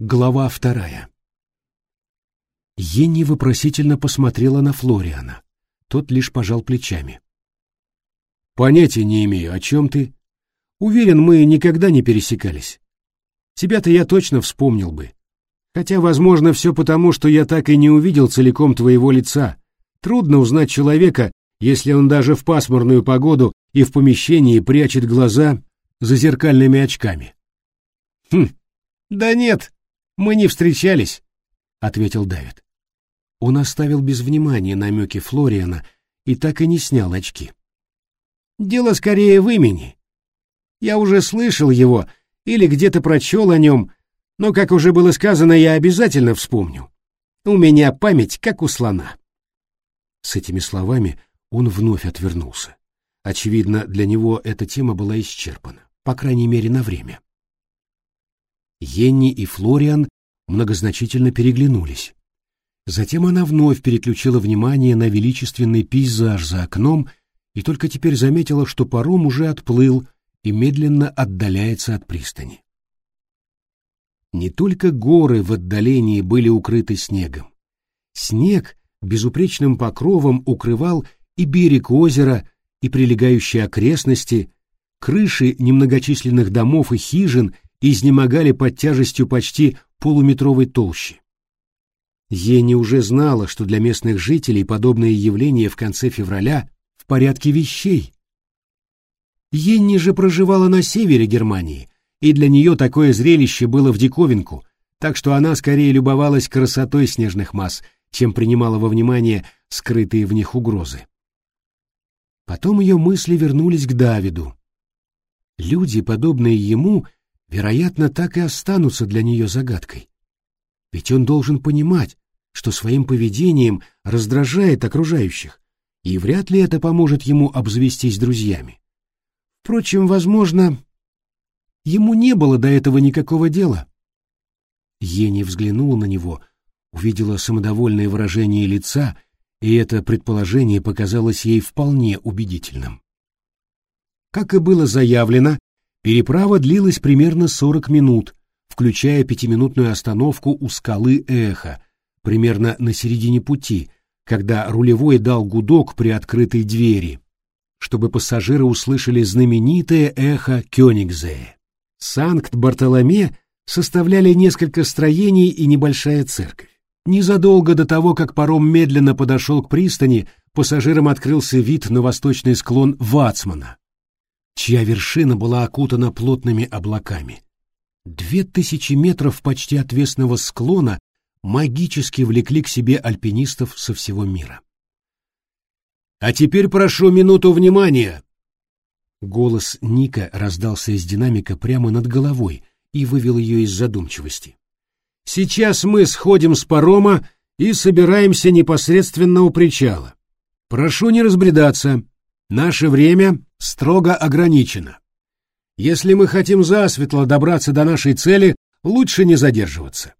Глава вторая. Енни вопросительно посмотрела на Флориана. Тот лишь пожал плечами. «Понятия не имею, о чем ты. Уверен, мы никогда не пересекались. Тебя-то я точно вспомнил бы. Хотя, возможно, все потому, что я так и не увидел целиком твоего лица. Трудно узнать человека, если он даже в пасмурную погоду и в помещении прячет глаза за зеркальными очками. Хм, да нет, мы не встречались, ответил Давид. Он оставил без внимания намеки Флориана и так и не снял очки. Дело скорее в имени. Я уже слышал его или где-то прочел о нем, но, как уже было сказано, я обязательно вспомню. У меня память, как у слона. С этими словами он вновь отвернулся. Очевидно, для него эта тема была исчерпана, по крайней мере, на время. Йенни и Флориан многозначительно переглянулись. Затем она вновь переключила внимание на величественный пейзаж за окном и только теперь заметила, что паром уже отплыл и медленно отдаляется от пристани. Не только горы в отдалении были укрыты снегом. Снег безупречным покровом укрывал и берег озера, и прилегающие окрестности, крыши немногочисленных домов и хижин изнемогали под тяжестью почти полуметровой толщи. Ени уже знала, что для местных жителей подобное явление в конце февраля в порядке вещей. Енни же проживала на севере Германии, и для нее такое зрелище было в диковинку, так что она скорее любовалась красотой снежных масс, чем принимала во внимание скрытые в них угрозы. Потом ее мысли вернулись к Давиду. Люди, подобные ему, вероятно, так и останутся для нее загадкой. Ведь он должен понимать, что своим поведением раздражает окружающих, и вряд ли это поможет ему обзавестись друзьями. Впрочем, возможно, ему не было до этого никакого дела. Ени взглянула на него, увидела самодовольное выражение лица, и это предположение показалось ей вполне убедительным. Как и было заявлено, Переправа длилась примерно 40 минут, включая пятиминутную остановку у скалы Эхо, примерно на середине пути, когда рулевой дал гудок при открытой двери, чтобы пассажиры услышали знаменитое эхо Кёнигзее. Санкт-Бартоломе составляли несколько строений и небольшая церковь. Незадолго до того, как паром медленно подошел к пристани, пассажирам открылся вид на восточный склон Вацмана, чья вершина была окутана плотными облаками. Две тысячи метров почти отвесного склона магически влекли к себе альпинистов со всего мира. «А теперь прошу минуту внимания!» Голос Ника раздался из динамика прямо над головой и вывел ее из задумчивости. «Сейчас мы сходим с парома и собираемся непосредственно у причала. Прошу не разбредаться. Наше время строго ограничено. Если мы хотим засветло добраться до нашей цели, лучше не задерживаться.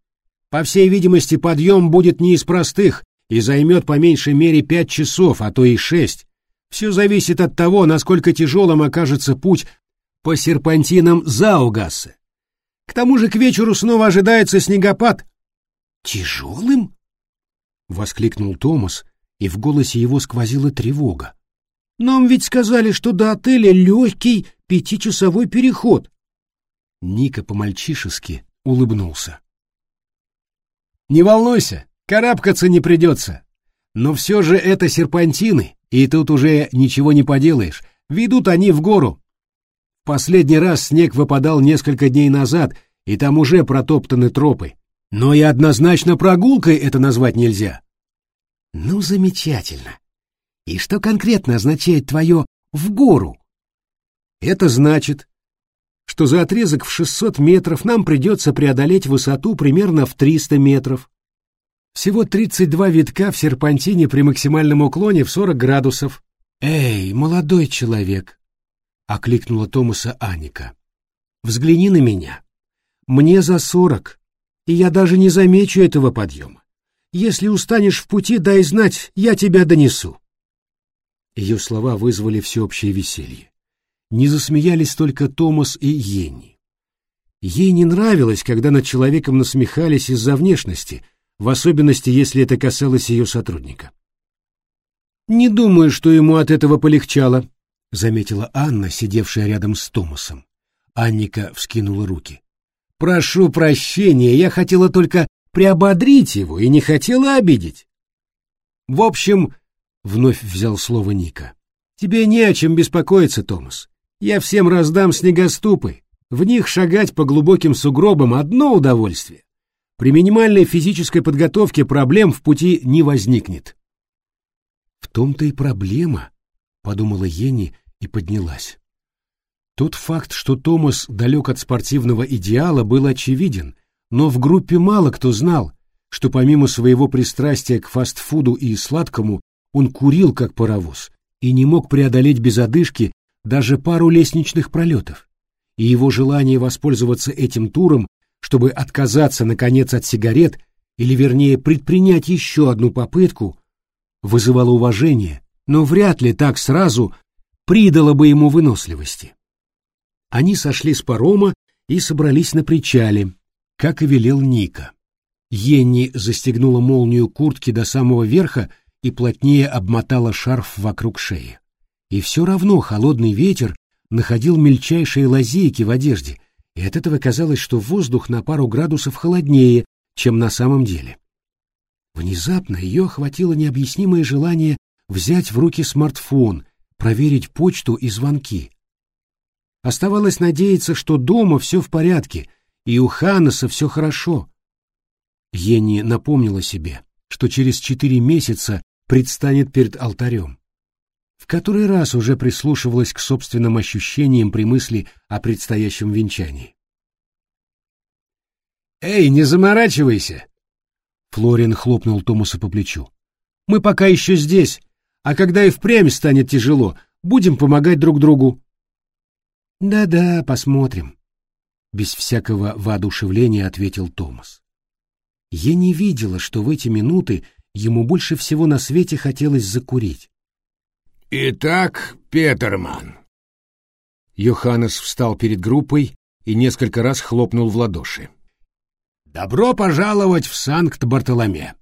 По всей видимости, подъем будет не из простых и займет по меньшей мере пять часов, а то и шесть. Все зависит от того, насколько тяжелым окажется путь по серпантинам Заугассе. К тому же к вечеру снова ожидается снегопад. «Тяжелым?» — воскликнул Томас, и в голосе его сквозила тревога. Нам ведь сказали, что до отеля легкий пятичасовой переход. Ника по-мальчишески улыбнулся. Не волнуйся, карабкаться не придется. Но все же это серпантины, и тут уже ничего не поделаешь. Ведут они в гору. Последний раз снег выпадал несколько дней назад, и там уже протоптаны тропы. Но и однозначно прогулкой это назвать нельзя. Ну, замечательно. И что конкретно означает твое «в гору»? Это значит, что за отрезок в 600 метров нам придется преодолеть высоту примерно в 300 метров. Всего 32 витка в серпантине при максимальном уклоне в 40 градусов. «Эй, молодой человек!» — окликнула Томаса Аника. «Взгляни на меня. Мне за сорок, и я даже не замечу этого подъема. Если устанешь в пути, дай знать, я тебя донесу». Ее слова вызвали всеобщее веселье. Не засмеялись только Томас и Йенни. Ей не нравилось, когда над человеком насмехались из-за внешности, в особенности, если это касалось ее сотрудника. «Не думаю, что ему от этого полегчало», — заметила Анна, сидевшая рядом с Томасом. Анника вскинула руки. «Прошу прощения, я хотела только приободрить его и не хотела обидеть». «В общем», — вновь взял слово Ника, — «тебе не о чем беспокоиться, Томас. Я всем раздам снегоступы. В них шагать по глубоким сугробам — одно удовольствие. При минимальной физической подготовке проблем в пути не возникнет». «В том-то и проблема», — подумала Ени и поднялась. Тот факт, что Томас далек от спортивного идеала, был очевиден, но в группе мало кто знал, что помимо своего пристрастия к фастфуду и сладкому, он курил как паровоз и не мог преодолеть без одышки даже пару лестничных пролетов. И его желание воспользоваться этим туром, чтобы отказаться, наконец, от сигарет, или, вернее, предпринять еще одну попытку, вызывало уважение, но вряд ли так сразу придало бы ему выносливости. Они сошли с парома и собрались на причале, как и велел Ника. Йенни застегнула молнию куртки до самого верха и плотнее обмотала шарф вокруг шеи. И все равно холодный ветер находил мельчайшие лазейки в одежде, и от этого казалось, что воздух на пару градусов холоднее, чем на самом деле. Внезапно ее охватило необъяснимое желание взять в руки смартфон, проверить почту и звонки. Оставалось надеяться, что дома все в порядке, и у Ханнеса все хорошо. Ени напомнила себе, что через четыре месяца предстанет перед алтарем. В который раз уже прислушивалась к собственным ощущениям при мысли о предстоящем венчании. «Эй, не заморачивайся!» Флорин хлопнул Томаса по плечу. «Мы пока еще здесь, а когда и впрямь станет тяжело, будем помогать друг другу». «Да-да, посмотрим», — без всякого воодушевления ответил Томас. Я не видела, что в эти минуты ему больше всего на свете хотелось закурить. «Итак, Петерман». Йоханнес встал перед группой и несколько раз хлопнул в ладоши. «Добро пожаловать в Санкт-Бартоломе.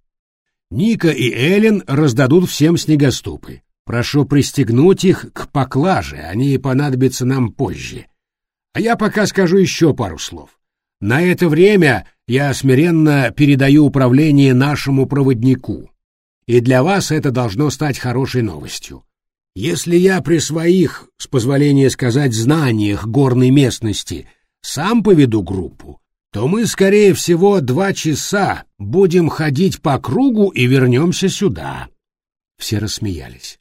Ника и Эллен раздадут всем снегоступы. Прошу пристегнуть их к поклаже, они понадобятся нам позже. А я пока скажу еще пару слов. На это время я смиренно передаю управление нашему проводнику. И для вас это должно стать хорошей новостью. Если я при своих, с позволения сказать, знаниях горной местности сам поведу группу, то мы, скорее всего, два часа будем ходить по кругу и вернемся сюда. Все рассмеялись.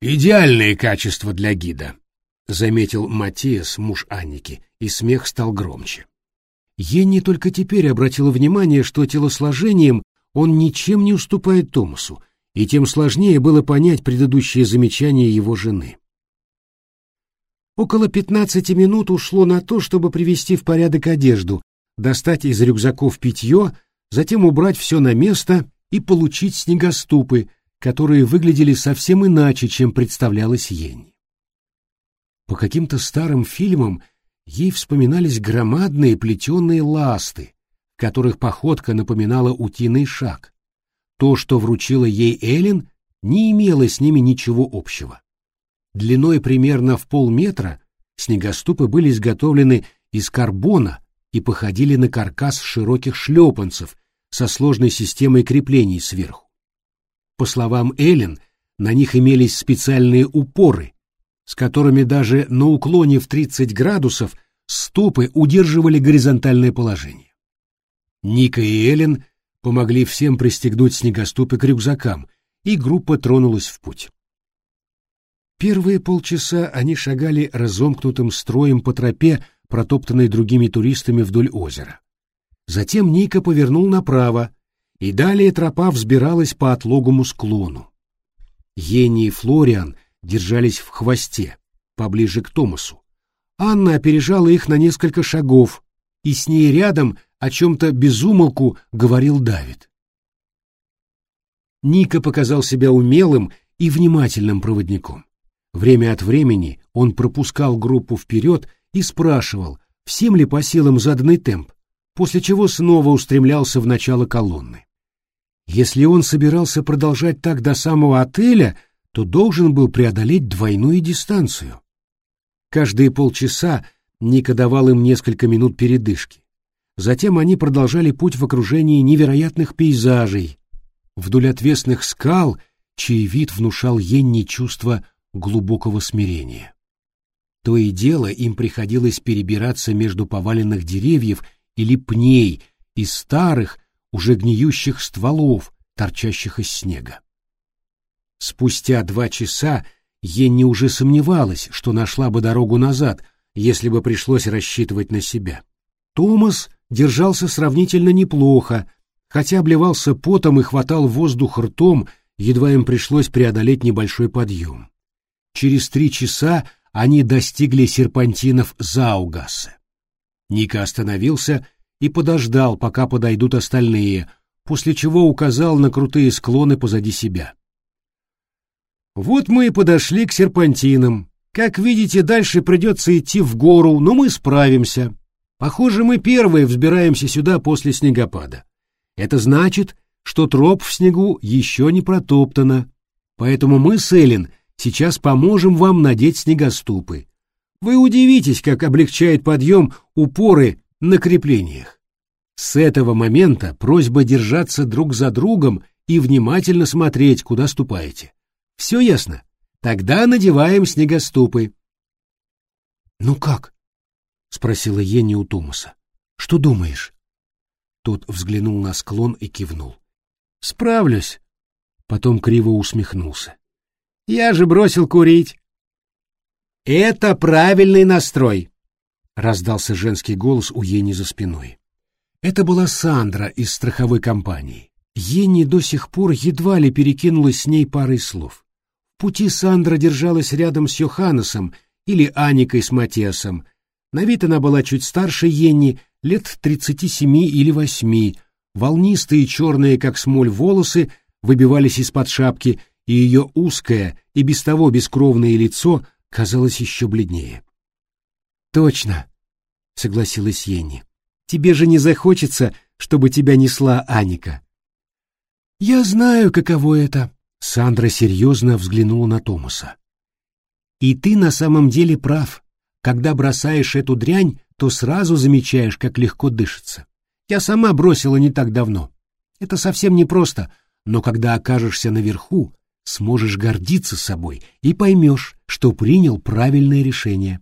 «Идеальные качества для гида», — заметил Матиас, муж Анники, и смех стал громче. Енни только теперь обратила внимание, что телосложением он ничем не уступает Томасу, и тем сложнее было понять предыдущие замечания его жены. Около пятнадцати минут ушло на то, чтобы привести в порядок одежду, достать из рюкзаков питье, затем убрать все на место и получить снегоступы, которые выглядели совсем иначе, чем представлялось Йенни. По каким-то старым фильмам ей вспоминались громадные плетеные ласты, которых походка напоминала утиный шаг. То, что вручила ей Эллен, не имело с ними ничего общего. Длиной примерно в полметра снегоступы были изготовлены из карбона и походили на каркас широких шлепанцев со сложной системой креплений сверху. По словам Эллен, на них имелись специальные упоры, с которыми даже на уклоне в 30 градусов стопы удерживали горизонтальное положение. Ника и Эллен помогли всем пристегнуть снегоступы к рюкзакам, и группа тронулась в путь. Первые полчаса они шагали разомкнутым строем по тропе, протоптанной другими туристами вдоль озера. Затем Ника повернул направо, и далее тропа взбиралась по отлогому склону. Ени и Флориан держались в хвосте, поближе к Томасу. Анна опережала их на несколько шагов, и с ней рядом о чем-то безумолку говорил Давид. Ника показал себя умелым и внимательным проводником. Время от времени он пропускал группу вперед и спрашивал, всем ли по силам заданный темп, после чего снова устремлялся в начало колонны. Если он собирался продолжать так до самого отеля, то должен был преодолеть двойную дистанцию. Каждые полчаса Ника давал им несколько минут передышки. Затем они продолжали путь в окружении невероятных пейзажей, вдоль отвесных скал, чей вид внушал Енни чувство глубокого смирения. То и дело им приходилось перебираться между поваленных деревьев или пней из старых, уже гниющих стволов, торчащих из снега. Спустя два часа Енни уже сомневалась, что нашла бы дорогу назад, если бы пришлось рассчитывать на себя. Томас держался сравнительно неплохо, хотя обливался потом и хватал воздух ртом, едва им пришлось преодолеть небольшой подъем. Через три часа они достигли серпантинов Заугасса. Ника остановился и подождал, пока подойдут остальные, после чего указал на крутые склоны позади себя. «Вот мы и подошли к серпантинам. Как видите, дальше придется идти в гору, но мы справимся. Похоже, мы первые взбираемся сюда после снегопада. Это значит, что троп в снегу еще не протоптана, поэтому мы с Эллен сейчас поможем вам надеть снегоступы. Вы удивитесь, как облегчает подъем упоры на креплениях. С этого момента просьба держаться друг за другом и внимательно смотреть, куда ступаете. Все ясно? Тогда надеваем снегоступы. — Ну как? — спросила Енни у Томаса. — Что думаешь? Тот взглянул на склон и кивнул. — Справлюсь. Потом криво усмехнулся. — Я же бросил курить. — Это правильный настрой, — раздался женский голос у Ени за спиной. Это была Сандра из страховой компании. Енни до сих пор едва ли перекинулась с ней парой слов. Пути Сандра держалась рядом с Йоханнесом или Аникой с Матиасом. На вид она была чуть старше Енни, лет тридцати семи или восьми. Волнистые черные, как смоль, волосы выбивались из-под шапки, и ее узкое и без того бескровное лицо казалось еще бледнее. «Точно», — согласилась Енни. Тебе же не захочется, чтобы тебя несла Аника. Я знаю, каково это. Сандра серьезно взглянула на Томаса. И ты на самом деле прав. Когда бросаешь эту дрянь, то сразу замечаешь, как легко дышится. Я сама бросила не так давно. Это совсем непросто, но когда окажешься наверху, сможешь гордиться собой и поймешь, что принял правильное решение.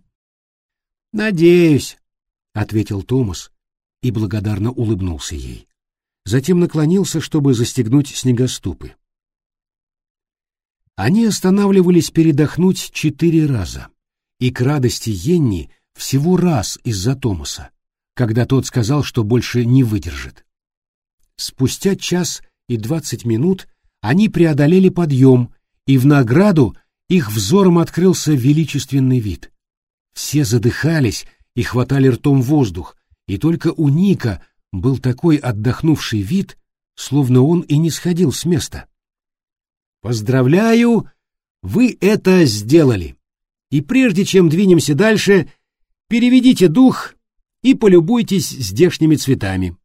«Надеюсь», — ответил Томас, и благодарно улыбнулся ей. Затем наклонился, чтобы застегнуть снегоступы. Они останавливались передохнуть четыре раза, и к радости Йенни всего раз из-за Томаса, когда тот сказал, что больше не выдержит. Спустя час и двадцать минут они преодолели подъем, и в награду их взором открылся величественный вид. Все задыхались и хватали ртом воздух, и только у Ника был такой отдохнувший вид, словно он и не сходил с места. «Поздравляю, вы это сделали! И прежде чем двинемся дальше, переведите дух и полюбуйтесь здешними цветами.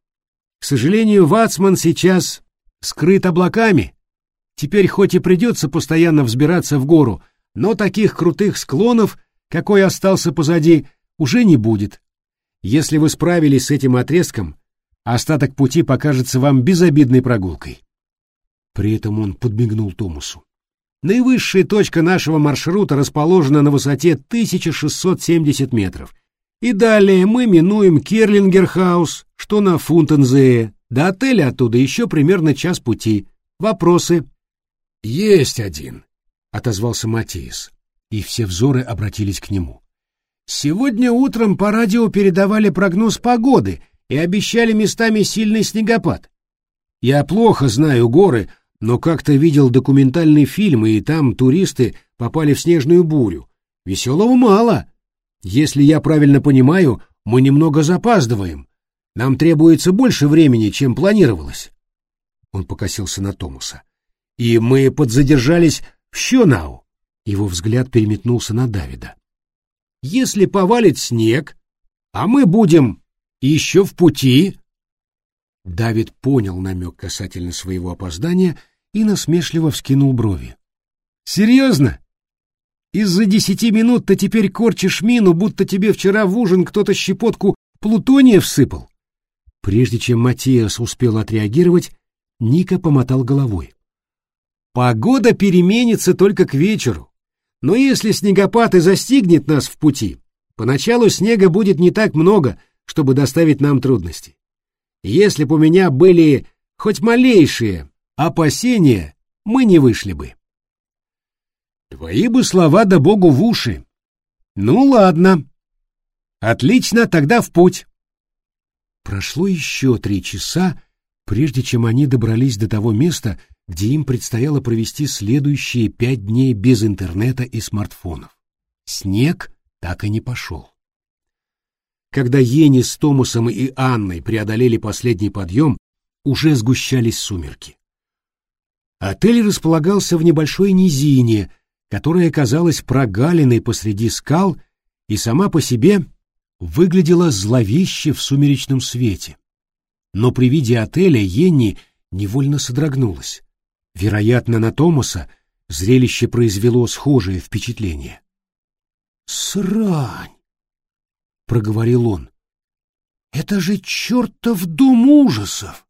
К сожалению, Вацман сейчас скрыт облаками. Теперь хоть и придется постоянно взбираться в гору, но таких крутых склонов, какой остался позади, уже не будет. Если вы справились с этим отрезком, остаток пути покажется вам безобидной прогулкой. При этом он подмигнул Томасу. Наивысшая точка нашего маршрута расположена на высоте 1670 метров. И далее мы минуем Керлингерхаус, что на Фунтензее. До отеля оттуда еще примерно час пути. Вопросы? Есть один, отозвался Матиас, и все взоры обратились к нему. Сегодня утром по радио передавали прогноз погоды и обещали местами сильный снегопад. Я плохо знаю горы, но как-то видел документальный фильм, и там туристы попали в снежную бурю. Веселого мало. Если я правильно понимаю, мы немного запаздываем. Нам требуется больше времени, чем планировалось. Он покосился на Томаса. И мы подзадержались в Щонау. Его взгляд переметнулся на Давида. Если повалит снег, А мы будем еще в пути. Давид понял намек касательно своего опоздания и насмешливо вскинул брови. Серьезно? Из-за десяти минут ты теперь корчишь мину, будто тебе вчера в ужин кто-то щепотку плутония всыпал? Прежде чем Матиас успел отреагировать, Ника помотал головой. Погода переменится только к вечеру. Но если снегопад и застигнет нас в пути, поначалу снега будет не так много, чтобы доставить нам трудности. Если бы у меня были хоть малейшие опасения, мы не вышли бы. Твои бы слова да богу в уши. Ну ладно. Отлично, тогда в путь. Прошло еще три часа, прежде чем они добрались до того места, где им предстояло провести следующие пять дней без интернета и смартфонов. Снег так и не пошел. Когда Ени с Томасом и Анной преодолели последний подъем, уже сгущались сумерки. Отель располагался в небольшой низине, которая казалась прогалиной посреди скал и сама по себе выглядела зловеще в сумеречном свете. Но при виде отеля Йенни невольно содрогнулась. Вероятно, на Томаса зрелище произвело схожее впечатление. «Срань!» — проговорил он. «Это же чертов дом ужасов!»